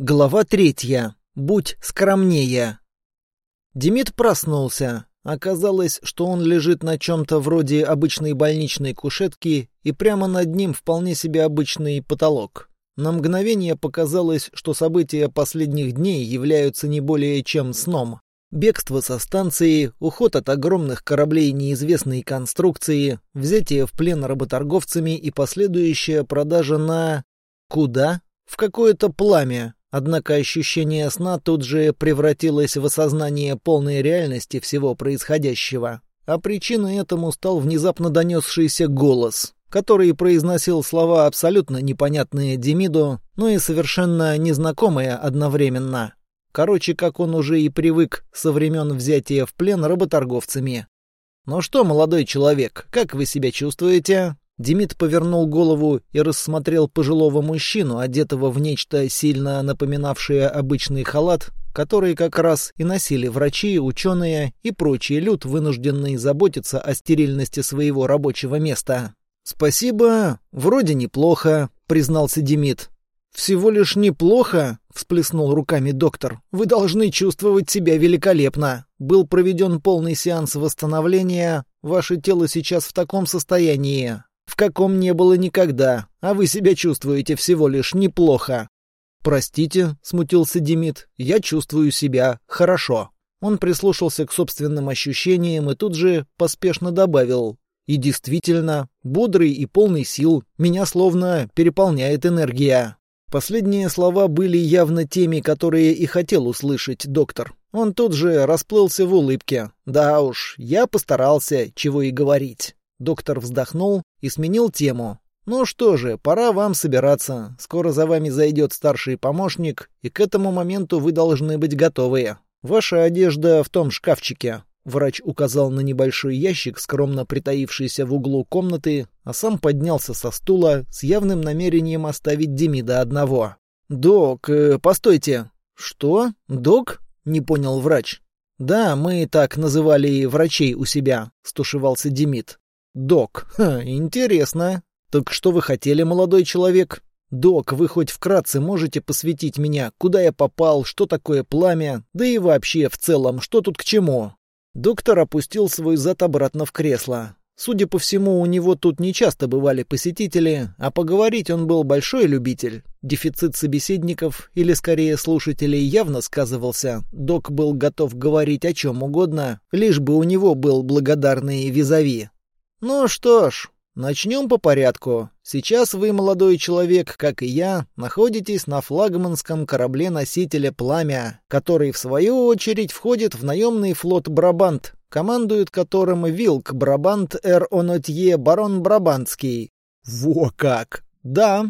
Глава третья. Будь скромнее. Демид проснулся. Оказалось, что он лежит на чем-то вроде обычной больничной кушетки, и прямо над ним вполне себе обычный потолок. На мгновение показалось, что события последних дней являются не более чем сном. Бегство со станции, уход от огромных кораблей неизвестной конструкции, взятие в плен работорговцами и последующая продажа на... Куда? В какое-то пламя. Однако ощущение сна тут же превратилось в осознание полной реальности всего происходящего. А причиной этому стал внезапно донесшийся голос, который произносил слова абсолютно непонятные Демиду, но и совершенно незнакомые одновременно. Короче, как он уже и привык со времен взятия в плен работорговцами. «Ну что, молодой человек, как вы себя чувствуете?» Демид повернул голову и рассмотрел пожилого мужчину, одетого в нечто сильно напоминавшее обычный халат, который как раз и носили врачи, ученые и прочий люд, вынужденный заботиться о стерильности своего рабочего места. «Спасибо, вроде неплохо», — признался Демид. «Всего лишь неплохо?» — всплеснул руками доктор. «Вы должны чувствовать себя великолепно. Был проведен полный сеанс восстановления. Ваше тело сейчас в таком состоянии, в каком не было никогда, а вы себя чувствуете всего лишь неплохо». «Простите», — смутился Демид, — «я чувствую себя хорошо». Он прислушался к собственным ощущениям и тут же поспешно добавил. «И действительно, бодрый и полный сил, меня словно переполняет энергия». Последние слова были явно теми, которые и хотел услышать доктор. Он тут же расплылся в улыбке. «Да уж, я постарался, чего и говорить». Доктор вздохнул и сменил тему. «Ну что же, пора вам собираться. Скоро за вами зайдет старший помощник, и к этому моменту вы должны быть готовы. Ваша одежда в том шкафчике. Врач указал на небольшой ящик, скромно притаившийся в углу комнаты, а сам поднялся со стула с явным намерением оставить Демида одного. «Док, э, постойте». «Что? Док?» — не понял врач. «Да, мы так называли врачей у себя», — стушевался Демид. «Док, ха, интересно. Так что вы хотели, молодой человек?» «Док, вы хоть вкратце можете посвятить меня, куда я попал, что такое пламя, да и вообще в целом, что тут к чему?» Доктор опустил свой зад обратно в кресло. Судя по всему, у него тут нечасто бывали посетители, а поговорить он был большой любитель. Дефицит собеседников, или скорее слушателей, явно сказывался. Док был готов говорить о чем угодно, лишь бы у него был благодарный визави. «Ну что ж, Начнем по порядку. Сейчас вы, молодой человек, как и я, находитесь на флагманском корабле носителя «Пламя», который, в свою очередь, входит в наемный флот «Брабант», командует которым Вилк Брабант Эр Онотье Барон Брабантский. Во как! Да.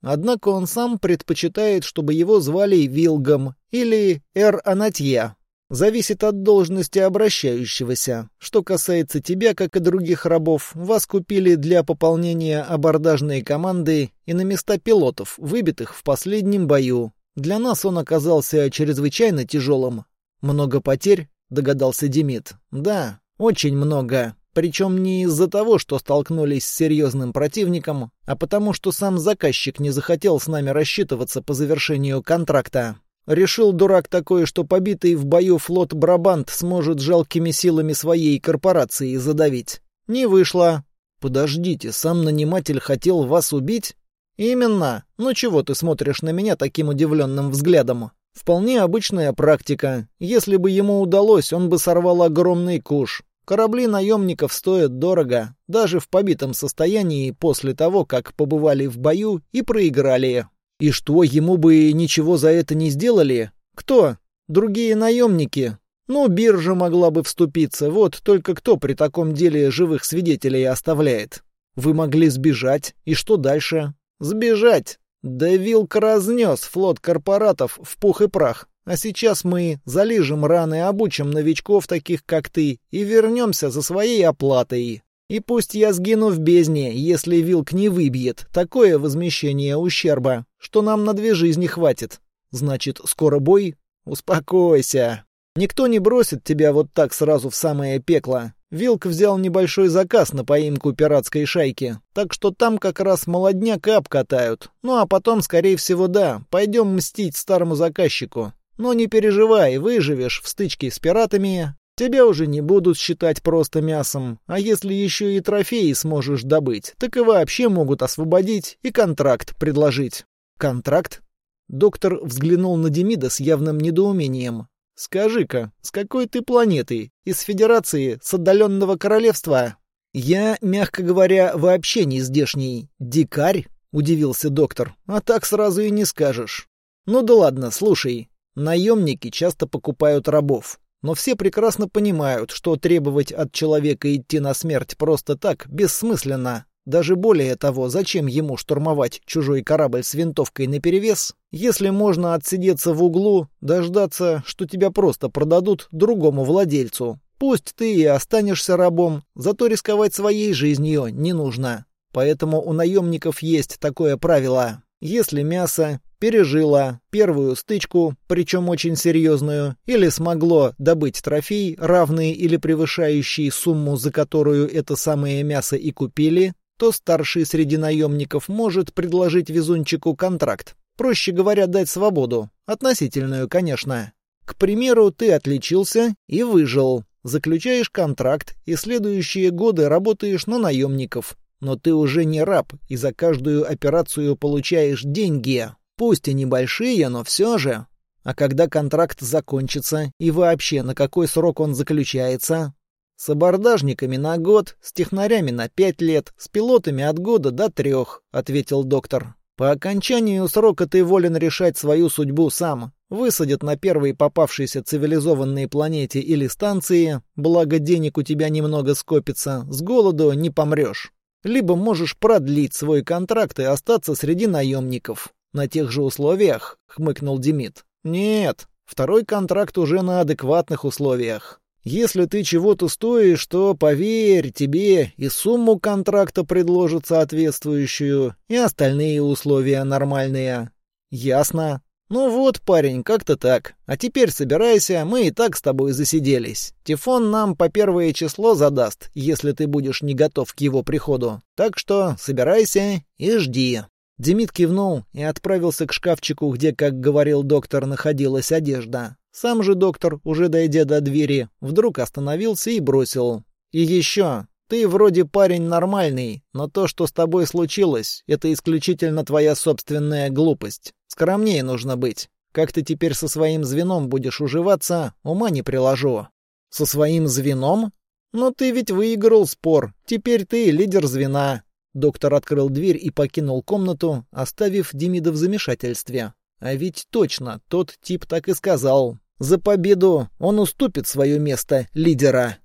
Однако он сам предпочитает, чтобы его звали Вилгом или Эр Анатье зависит от должности обращающегося. Что касается тебя, как и других рабов, вас купили для пополнения абордажной команды и на места пилотов, выбитых в последнем бою. Для нас он оказался чрезвычайно тяжелым. Много потерь, догадался Демид. Да, очень много. Причем не из-за того, что столкнулись с серьезным противником, а потому что сам заказчик не захотел с нами рассчитываться по завершению контракта. Решил дурак такой, что побитый в бою флот Брабант сможет жалкими силами своей корпорации задавить. Не вышло. Подождите, сам наниматель хотел вас убить? Именно. Ну чего ты смотришь на меня таким удивленным взглядом? Вполне обычная практика. Если бы ему удалось, он бы сорвал огромный куш. Корабли наемников стоят дорого, даже в побитом состоянии после того, как побывали в бою и проиграли. И что, ему бы ничего за это не сделали? Кто? Другие наемники? Ну, биржа могла бы вступиться, вот только кто при таком деле живых свидетелей оставляет? Вы могли сбежать, и что дальше? Сбежать? Да Вилк разнес флот корпоратов в пух и прах. А сейчас мы залижем раны, обучим новичков таких, как ты, и вернемся за своей оплатой. И пусть я сгину в бездне, если Вилк не выбьет такое возмещение ущерба, что нам на две жизни хватит. Значит, скоро бой? Успокойся. Никто не бросит тебя вот так сразу в самое пекло. Вилк взял небольшой заказ на поимку пиратской шайки, так что там как раз молодняк и обкатают. Ну а потом, скорее всего, да, пойдем мстить старому заказчику. Но не переживай, выживешь в стычке с пиратами, тебя уже не будут считать просто мясом, а если еще и трофеи сможешь добыть, так и вообще могут освободить и контракт предложить. Контракт? Доктор взглянул на Демида с явным недоумением. «Скажи-ка, с какой ты планеты? Из Федерации? С отдаленного королевства?» «Я, мягко говоря, вообще не здешний. Дикарь?» — удивился доктор. «А так сразу и не скажешь». «Ну да ладно, слушай. Наемники часто покупают рабов. Но все прекрасно понимают, что требовать от человека идти на смерть просто так бессмысленно. Даже более того, зачем ему штурмовать чужой корабль с винтовкой наперевес, если можно отсидеться в углу, дождаться, что тебя просто продадут другому владельцу. Пусть ты и останешься рабом, зато рисковать своей жизнью не нужно. Поэтому у наемников есть такое правило. Если мясо пережило первую стычку, причем очень серьезную, или смогло добыть трофей, равный или превышающий сумму, за которую это самое мясо и купили, то старший среди наемников может предложить везунчику контракт. Проще говоря, дать свободу. Относительную, конечно. К примеру, ты отличился и выжил. Заключаешь контракт и следующие годы работаешь на наемников. Но ты уже не раб и за каждую операцию получаешь деньги. Пусть и небольшие, но все же. А когда контракт закончится и вообще на какой срок он заключается, с абордажниками на год, с технарями на пять лет, с пилотами от года до трех», — ответил доктор. «По окончанию срока ты волен решать свою судьбу сам. Высадят на первой попавшейся цивилизованной планете или станции, благо денег у тебя немного скопится, с голоду не помрешь. Либо можешь продлить свой контракт и остаться среди наемников. На тех же условиях?» — хмыкнул Демид. «Нет, второй контракт уже на адекватных условиях. Если ты чего-то стоишь, то, поверь, тебе и сумму контракта предложат соответствующую, и остальные условия нормальные. Ясно? Ну вот, парень, как-то так. А теперь собирайся, мы и так с тобой засиделись. Тифон нам по первое число задаст, если ты будешь не готов к его приходу. Так что собирайся и жди. Демид кивнул и отправился к шкафчику, где, как говорил доктор, находилась одежда. Сам же доктор, уже дойдя до двери, вдруг остановился и бросил. «И еще, ты вроде парень нормальный, но то, что с тобой случилось, это исключительно твоя собственная глупость. Скромнее нужно быть. Как ты теперь со своим звеном будешь уживаться, ума не приложу». «Со своим звеном? Но ты ведь выиграл спор. Теперь ты лидер звена». Доктор открыл дверь и покинул комнату, оставив Демида в замешательстве. А ведь точно, тот тип так и сказал. За победу он уступит свое место лидера.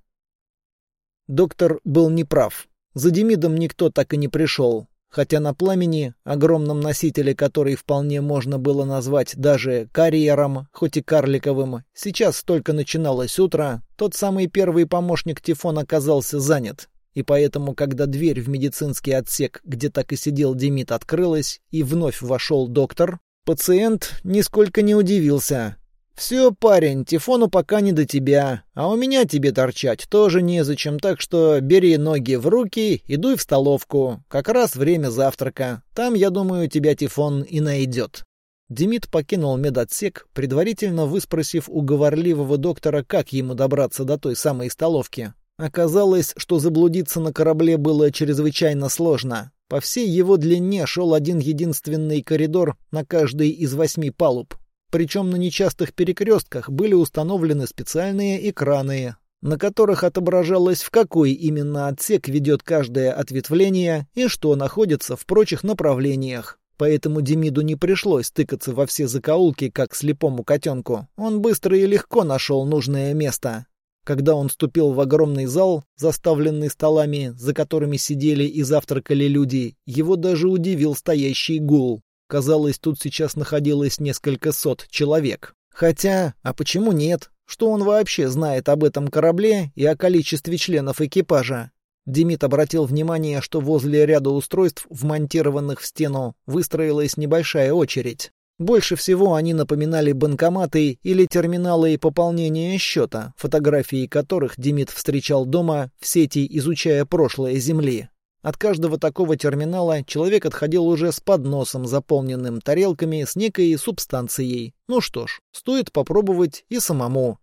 Доктор был неправ. За Демидом никто так и не пришел. Хотя на пламени, огромном носителе, который вполне можно было назвать даже карьером, хоть и карликовым, сейчас только начиналось утро, тот самый первый помощник Тифон оказался занят. И поэтому, когда дверь в медицинский отсек, где так и сидел Демид, открылась, и вновь вошел доктор, пациент нисколько не удивился. «Все, парень, Тифону пока не до тебя, а у меня тебе торчать тоже незачем, так что бери ноги в руки и дуй в столовку. Как раз время завтрака. Там, я думаю, тебя Тифон и найдет». Демид покинул медотсек, предварительно выспросив у говорливого доктора, как ему добраться до той самой столовки. Оказалось, что заблудиться на корабле было чрезвычайно сложно. По всей его длине шел один единственный коридор на каждой из восьми палуб. Причем на нечастых перекрестках были установлены специальные экраны, на которых отображалось, в какой именно отсек ведет каждое ответвление и что находится в прочих направлениях. Поэтому Демиду не пришлось тыкаться во все закоулки, как слепому котенку. Он быстро и легко нашел нужное место. Когда он ступил в огромный зал, заставленный столами, за которыми сидели и завтракали люди, его даже удивил стоящий гул. Казалось, тут сейчас находилось несколько сот человек. Хотя, а почему нет? Что он вообще знает об этом корабле и о количестве членов экипажа? Демид обратил внимание, что возле ряда устройств, вмонтированных в стену, выстроилась небольшая очередь. Больше всего они напоминали банкоматы или терминалы пополнения счета, фотографии которых Демид встречал дома в сети, изучая прошлое Земли. От каждого такого терминала человек отходил уже с подносом, заполненным тарелками с некой субстанцией. Ну что ж, стоит попробовать и самому.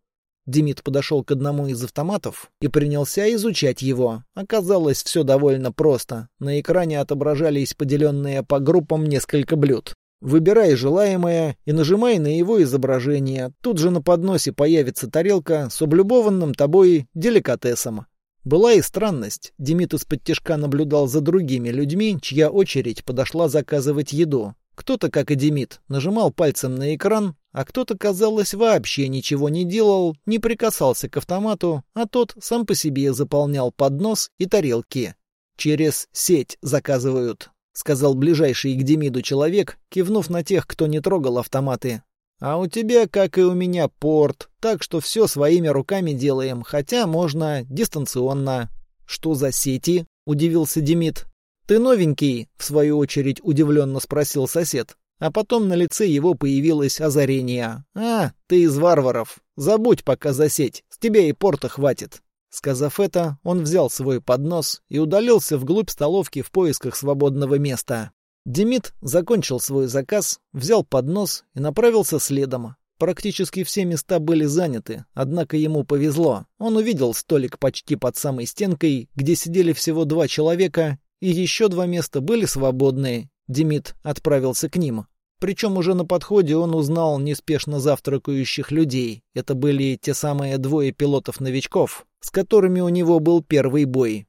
Демид подошел к одному из автоматов и принялся изучать его. Оказалось, все довольно просто. На экране отображались поделенные по группам несколько блюд. Выбирай желаемое и нажимай на его изображение. Тут же на подносе появится тарелка с облюбованным тобой деликатесом. Была и странность. Демид из-под тяжка наблюдал за другими людьми, чья очередь подошла заказывать еду. Кто-то, как и Демид, нажимал пальцем на экран, а кто-то, казалось, вообще ничего не делал, не прикасался к автомату, а тот сам по себе заполнял поднос и тарелки. Через сеть заказывают сказал ближайший к Демиду человек, кивнув на тех, кто не трогал автоматы. А у тебя, как и у меня, порт, так что все своими руками делаем, хотя можно дистанционно. Что за сети? удивился Демид. Ты новенький, в свою очередь удивленно спросил сосед. А потом на лице его появилось озарение. «А, ты из варваров. Забудь пока за сеть. С тебя и порта хватит. Сказав это, он взял свой поднос и удалился вглубь столовки в поисках свободного места. Демид закончил свой заказ, взял поднос и направился следом. Практически все места были заняты, однако ему повезло. Он увидел столик почти под самой стенкой, где сидели всего два человека, и еще два места были свободные. Демид отправился к ним. Причем уже на подходе он узнал неспешно завтракающих людей. Это были те самые двое пилотов-новичков, с которыми у него был первый бой.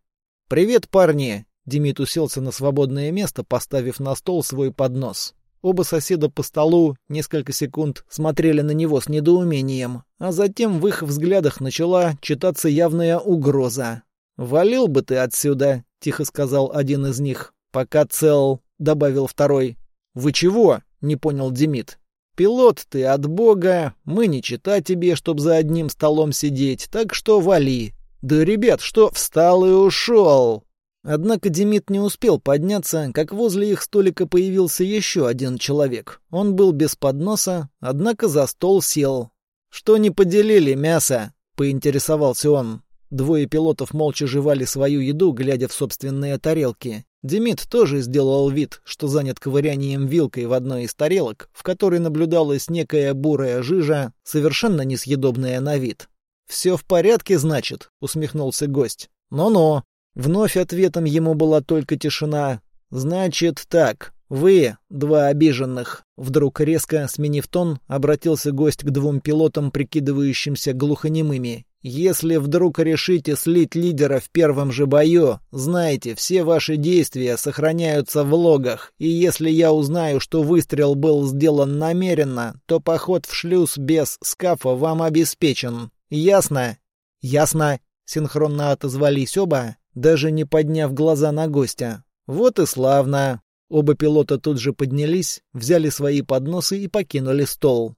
«Привет, парни!» Демид уселся на свободное место, поставив на стол свой поднос. Оба соседа по столу несколько секунд смотрели на него с недоумением, а затем в их взглядах начала читаться явная угроза. «Валил бы ты отсюда», — тихо сказал один из них. «Пока цел», — добавил второй. «Вы чего?» — не понял Демид. «Пилот ты от бога, мы не чита тебе, чтоб за одним столом сидеть, так что вали». «Да, ребят, что, встал и ушел?» Однако Демид не успел подняться, как возле их столика появился еще один человек. Он был без подноса, однако за стол сел. «Что не поделили мясо?» — поинтересовался он. Двое пилотов молча жевали свою еду, глядя в собственные тарелки. Демид тоже сделал вид, что занят ковырянием вилкой в одной из тарелок, в которой наблюдалась некая бурая жижа, совершенно несъедобная на вид. «Все в порядке, значит?» — усмехнулся гость. «Но-но». Вновь ответом ему была только тишина. «Значит так, вы, два обиженных». Вдруг резко, сменив тон, обратился гость к двум пилотам, прикидывающимся глухонемыми. Если вдруг решите слить лидера в первом же бою, знайте, все ваши действия сохраняются в логах, и если я узнаю, что выстрел был сделан намеренно, то поход в шлюз без скафа вам обеспечен. Ясно? Ясно, синхронно отозвались оба, даже не подняв глаза на гостя. Вот и славно. Оба пилота тут же поднялись, взяли свои подносы и покинули стол.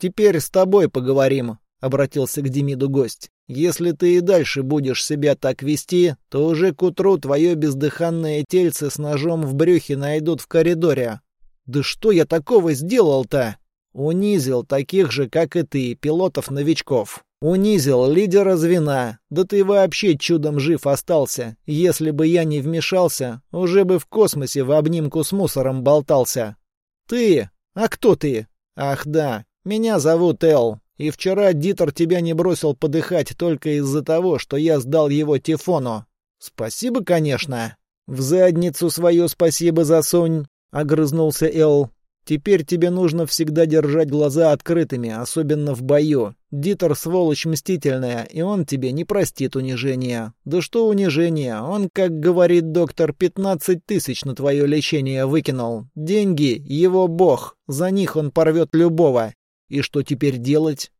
Теперь с тобой поговорим, обратился к Демиду гость. «Если ты и дальше будешь себя так вести, то уже к утру твое бездыханное тельце с ножом в брюхе найдут в коридоре». «Да что я такого сделал-то?» «Унизил таких же, как и ты, пилотов-новичков. Унизил лидера звена. Да ты вообще чудом жив остался. Если бы я не вмешался, уже бы в космосе в обнимку с мусором болтался». «Ты? А кто ты?» «Ах да, меня зовут Эл. И вчера Дитер тебя не бросил подыхать только из-за того, что я сдал его Тифону. Спасибо, конечно. В задницу свое спасибо засунь, — огрызнулся Эл. Теперь тебе нужно всегда держать глаза открытыми, особенно в бою. Дитер сволочь мстительная, и он тебе не простит унижения. Да что унижение? Он, как говорит доктор, пятнадцать тысяч на твое лечение выкинул. Деньги — его бог. За них он порвет любого. И что теперь делать?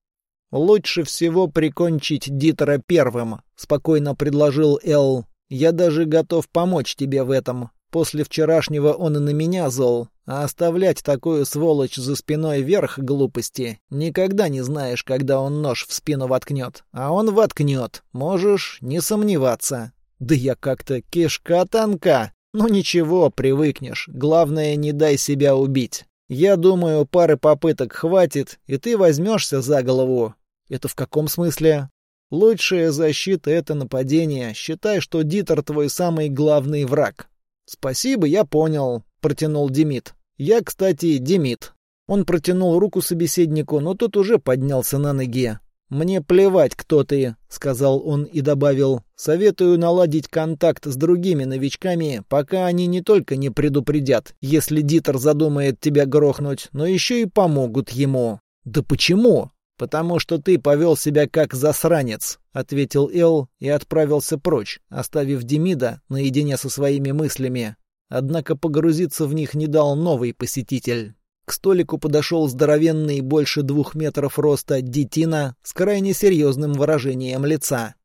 Лучше всего прикончить Дитера первым, спокойно предложил Эл. Я даже готов помочь тебе в этом. После вчерашнего он и на меня зол. А оставлять такую сволочь за спиной вверх глупости. Никогда не знаешь, когда он нож в спину воткнет. А он воткнет. Можешь не сомневаться. Да я как-то кишка тонка. Ну ничего, привыкнешь. Главное, не дай себя убить. Я думаю, пары попыток хватит, и ты возьмешься за голову. Это в каком смысле? Лучшая защита — это нападение. Считай, что Дитер твой самый главный враг. Спасибо, я понял, протянул Демид. Я, кстати, Демид. Он протянул руку собеседнику, но тот уже поднялся на ноги. «Мне плевать, кто ты», — сказал он и добавил. «Советую наладить контакт с другими новичками, пока они не только не предупредят, если Дитер задумает тебя грохнуть, но еще и помогут ему». «Да почему?» «Потому что ты повел себя как засранец», — ответил Эл и отправился прочь, оставив Демида наедине со своими мыслями. Однако погрузиться в них не дал новый посетитель. К столику подошел здоровенный, больше двух метров роста, детина с крайне серьезным выражением лица.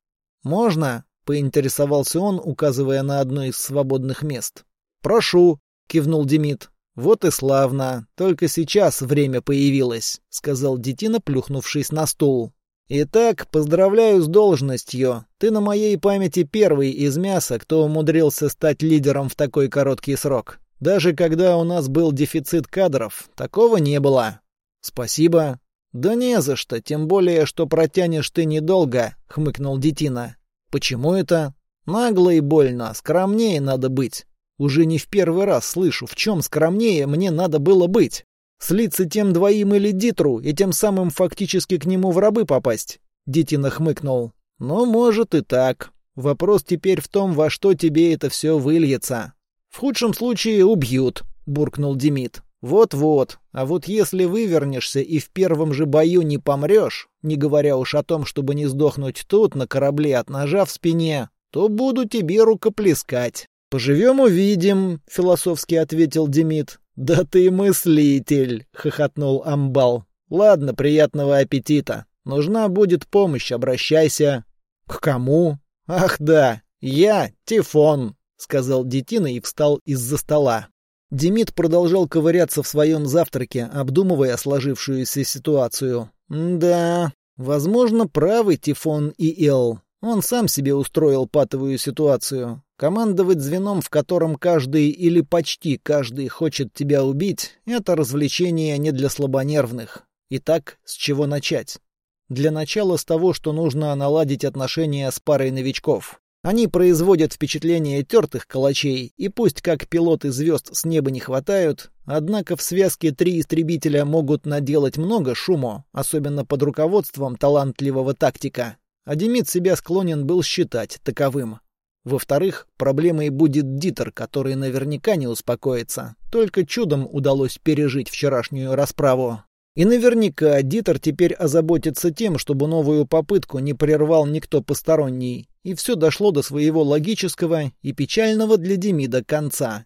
«Можно?» — поинтересовался он, указывая на одно из свободных мест. «Прошу», — кивнул Демид. «Вот и славно. Только сейчас время появилось», — сказал детина, плюхнувшись на стул. «Итак, поздравляю с должностью. Ты на моей памяти первый из мяса, кто умудрился стать лидером в такой короткий срок. Даже когда у нас был дефицит кадров, такого не было. Спасибо. Да не за что, тем более, что протянешь ты недолго, хмыкнул Детина. Почему это? Нагло и больно, скромнее надо быть. Уже не в первый раз слышу, в чем скромнее мне надо было быть. Слиться тем двоим или Дитру, и тем самым фактически к нему в рабы попасть. Детина хмыкнул. Ну, может и так. Вопрос теперь в том, во что тебе это все выльется. «В худшем случае убьют», — буркнул Демид. «Вот-вот. А вот если вывернешься и в первом же бою не помрешь, не говоря уж о том, чтобы не сдохнуть тут, на корабле от ножа в спине, то буду тебе рукоплескать». «Поживем — увидим», — философски ответил Демид. «Да ты мыслитель», — хохотнул Амбал. «Ладно, приятного аппетита. Нужна будет помощь, обращайся». «К кому?» «Ах да, я Тифон». — сказал Детина и встал из-за стола. Демид продолжал ковыряться в своем завтраке, обдумывая сложившуюся ситуацию. «Да, возможно, правы Тифон и Эл. Он сам себе устроил патовую ситуацию. Командовать звеном, в котором каждый или почти каждый хочет тебя убить, это развлечение не для слабонервных. Итак, с чего начать? Для начала с того, что нужно наладить отношения с парой новичков. Они производят впечатление тертых калачей, и пусть как пилоты звезд с неба не хватают, однако в связке три истребителя могут наделать много шума, особенно под руководством талантливого тактика. А Демид себя склонен был считать таковым. Во-вторых, проблемой будет Дитер, который наверняка не успокоится. Только чудом удалось пережить вчерашнюю расправу. И наверняка Дитер теперь озаботится тем, чтобы новую попытку не прервал никто посторонний, и все дошло до своего логического и печального для Демида конца.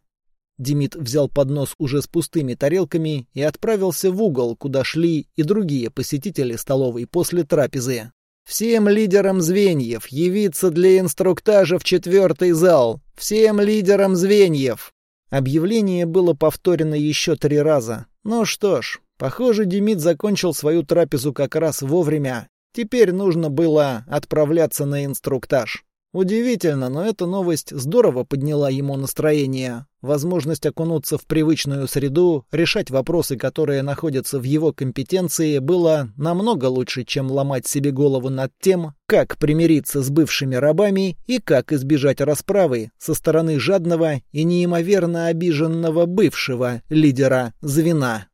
Демид взял поднос уже с пустыми тарелками и отправился в угол, куда шли и другие посетители столовой после трапезы. «Всем лидерам звеньев явиться для инструктажа в четвертый зал! Всем лидерам звеньев!» Объявление было повторено еще три раза. Ну что ж, похоже, Демид закончил свою трапезу как раз вовремя Теперь нужно было отправляться на инструктаж. Удивительно, но эта новость здорово подняла ему настроение. Возможность окунуться в привычную среду, решать вопросы, которые находятся в его компетенции, было намного лучше, чем ломать себе голову над тем, как примириться с бывшими рабами и как избежать расправы со стороны жадного и неимоверно обиженного бывшего лидера звена.